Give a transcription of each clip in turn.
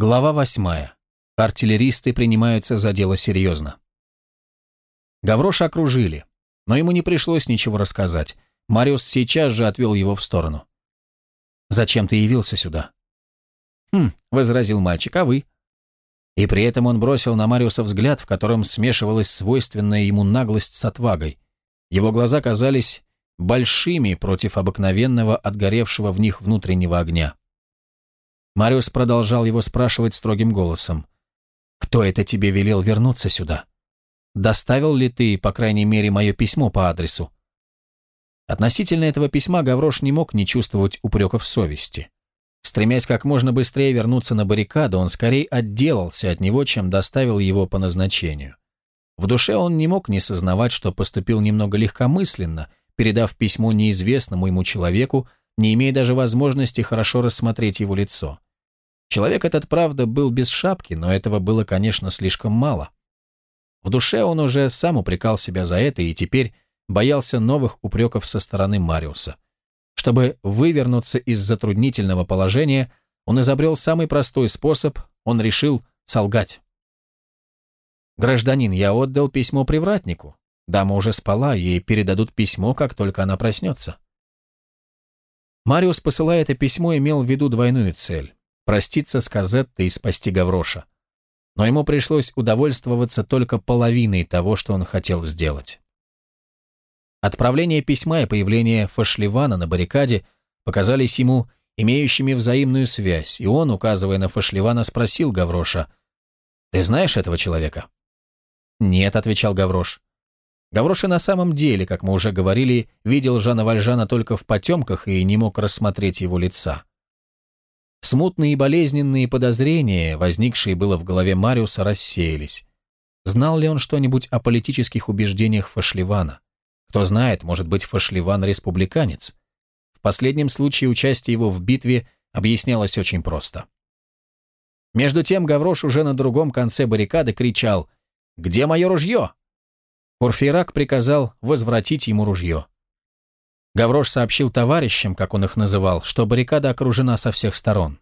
Глава восьмая. Артиллеристы принимаются за дело серьезно. Гавроша окружили, но ему не пришлось ничего рассказать. Мариус сейчас же отвел его в сторону. «Зачем ты явился сюда?» «Хм», — возразил мальчик, — «а вы?» И при этом он бросил на Мариуса взгляд, в котором смешивалась свойственная ему наглость с отвагой. Его глаза казались большими против обыкновенного отгоревшего в них внутреннего огня. Мариус продолжал его спрашивать строгим голосом. «Кто это тебе велел вернуться сюда? Доставил ли ты, по крайней мере, мое письмо по адресу?» Относительно этого письма Гаврош не мог не чувствовать упреков совести. Стремясь как можно быстрее вернуться на баррикаду, он скорее отделался от него, чем доставил его по назначению. В душе он не мог не сознавать, что поступил немного легкомысленно, передав письмо неизвестному ему человеку, не имея даже возможности хорошо рассмотреть его лицо. Человек этот, правда, был без шапки, но этого было, конечно, слишком мало. В душе он уже сам упрекал себя за это и теперь боялся новых упреков со стороны Мариуса. Чтобы вывернуться из затруднительного положения, он изобрел самый простой способ, он решил солгать. «Гражданин, я отдал письмо привратнику. Дама уже спала, ей передадут письмо, как только она проснется». Мариус, посылая это письмо, имел в виду двойную цель проститься с Казеттой и спасти Гавроша. Но ему пришлось удовольствоваться только половиной того, что он хотел сделать. Отправление письма и появление Фашливана на баррикаде показались ему имеющими взаимную связь, и он, указывая на Фашливана, спросил Гавроша, «Ты знаешь этого человека?» «Нет», — отвечал Гаврош. Гавроша на самом деле, как мы уже говорили, видел Жана Вальжана только в потемках и не мог рассмотреть его лица. Смутные и болезненные подозрения, возникшие было в голове Мариуса, рассеялись. Знал ли он что-нибудь о политических убеждениях Фашливана? Кто знает, может быть, Фашливан республиканец. В последнем случае участие его в битве объяснялось очень просто. Между тем Гаврош уже на другом конце баррикады кричал «Где мое ружье?» Курфейрак приказал возвратить ему ружье. Гаврош сообщил товарищам, как он их называл, что баррикада окружена со всех сторон.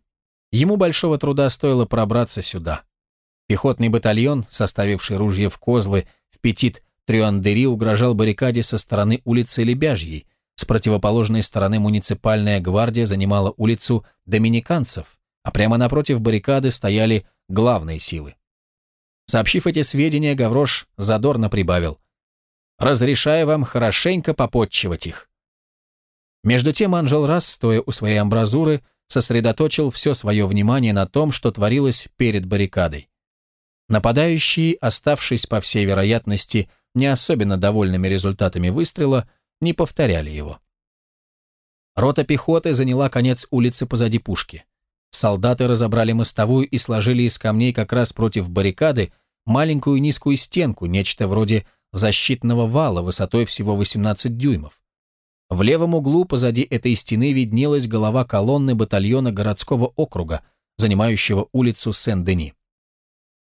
Ему большого труда стоило пробраться сюда. Пехотный батальон, составивший ружье в козлы, в Петит Трюандери угрожал баррикаде со стороны улицы Лебяжьей, с противоположной стороны муниципальная гвардия занимала улицу Доминиканцев, а прямо напротив баррикады стояли главные силы. Сообщив эти сведения, Гаврош задорно прибавил. «Разрешаю вам хорошенько попотчевать их». Между тем Анжел Расс, стоя у своей амбразуры, сосредоточил все свое внимание на том, что творилось перед баррикадой. Нападающие, оставшись, по всей вероятности, не особенно довольными результатами выстрела, не повторяли его. Рота пехоты заняла конец улицы позади пушки. Солдаты разобрали мостовую и сложили из камней как раз против баррикады маленькую низкую стенку, нечто вроде защитного вала высотой всего 18 дюймов. В левом углу позади этой стены виднелась голова колонны батальона городского округа, занимающего улицу Сен-Дени.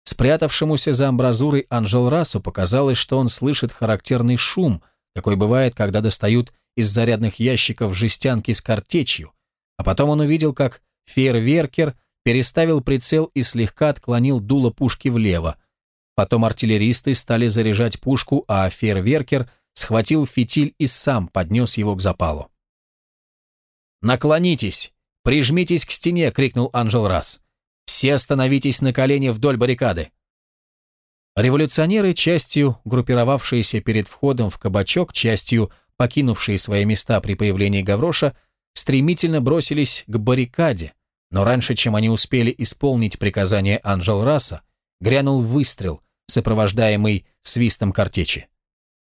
Спрятавшемуся за амбразурой Анжел-Расу показалось, что он слышит характерный шум, какой бывает, когда достают из зарядных ящиков жестянки с картечью, а потом он увидел, как фейерверкер переставил прицел и слегка отклонил дуло пушки влево. Потом артиллеристы стали заряжать пушку, а фейерверкер схватил фитиль и сам поднес его к запалу. «Наклонитесь! Прижмитесь к стене!» — крикнул Анжел Расс. «Все остановитесь на колени вдоль баррикады!» Революционеры, частью группировавшиеся перед входом в кабачок, частью покинувшие свои места при появлении Гавроша, стремительно бросились к баррикаде, но раньше, чем они успели исполнить приказание Анжел Расса, грянул выстрел, сопровождаемый свистом картечи.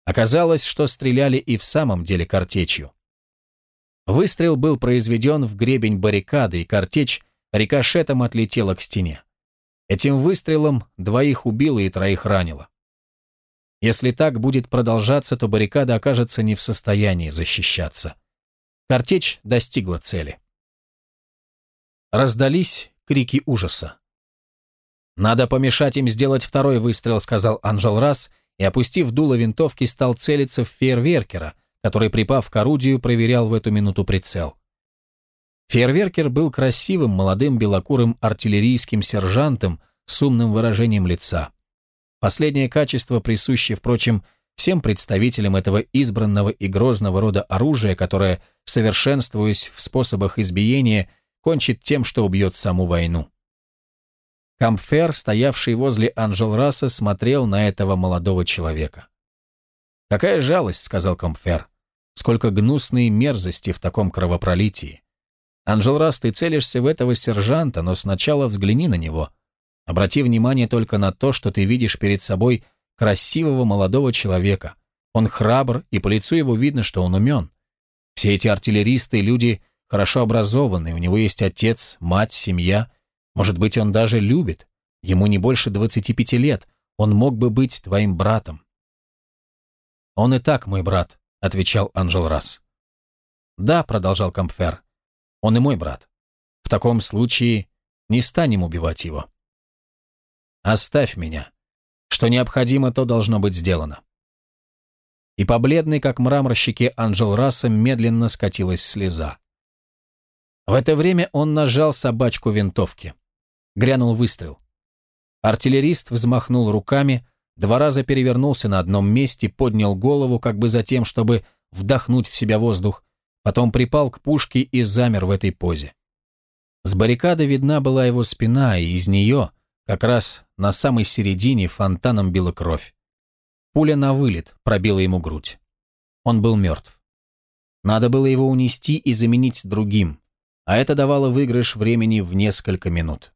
Оказалось, что стреляли и в самом деле картечью. Выстрел был произведен в гребень баррикады, и картечь рикошетом отлетела к стене. Этим выстрелом двоих убило и троих ранило. Если так будет продолжаться, то баррикада окажется не в состоянии защищаться. Картечь достигла цели. Раздались крики ужаса. «Надо помешать им сделать второй выстрел», — сказал Анжел Расс, и, опустив дуло винтовки, стал целиться в фейерверкера, который, припав к орудию, проверял в эту минуту прицел. Фейерверкер был красивым, молодым белокурым артиллерийским сержантом с умным выражением лица. Последнее качество присуще, впрочем, всем представителям этого избранного и грозного рода оружия, которое, совершенствуясь в способах избиения, кончит тем, что убьет саму войну. Камфер, стоявший возле Анжелраса, смотрел на этого молодого человека. «Какая жалость», — сказал Камфер. «Сколько гнусной мерзости в таком кровопролитии. Анжелрас, ты целишься в этого сержанта, но сначала взгляни на него. Обрати внимание только на то, что ты видишь перед собой красивого молодого человека. Он храбр, и по лицу его видно, что он умен. Все эти артиллеристы – люди хорошо образованные, у него есть отец, мать, семья. Может быть, он даже любит. Ему не больше 25 лет, он мог бы быть твоим братом. «Он и так мой брат», — отвечал Анжел Расс. «Да», — продолжал Кампфер, — «он и мой брат. В таком случае не станем убивать его». «Оставь меня», что необходимо, то должно быть сделано. И по как мрамор щеке Анжел Расса медленно скатилась слеза. В это время он нажал собачку винтовки. Грянул выстрел. Артиллерист взмахнул руками, два раза перевернулся на одном месте, поднял голову, как бы за тем, чтобы вдохнуть в себя воздух, потом припал к пушке и замер в этой позе. С баррикады видна была его спина, и из нее, как раз на самой середине фонтаном била кровь. Пуля на вылет пробила ему грудь. Он был мертв. Надо было его унести и заменить другим, а это давало выигрыш времени в несколько минут.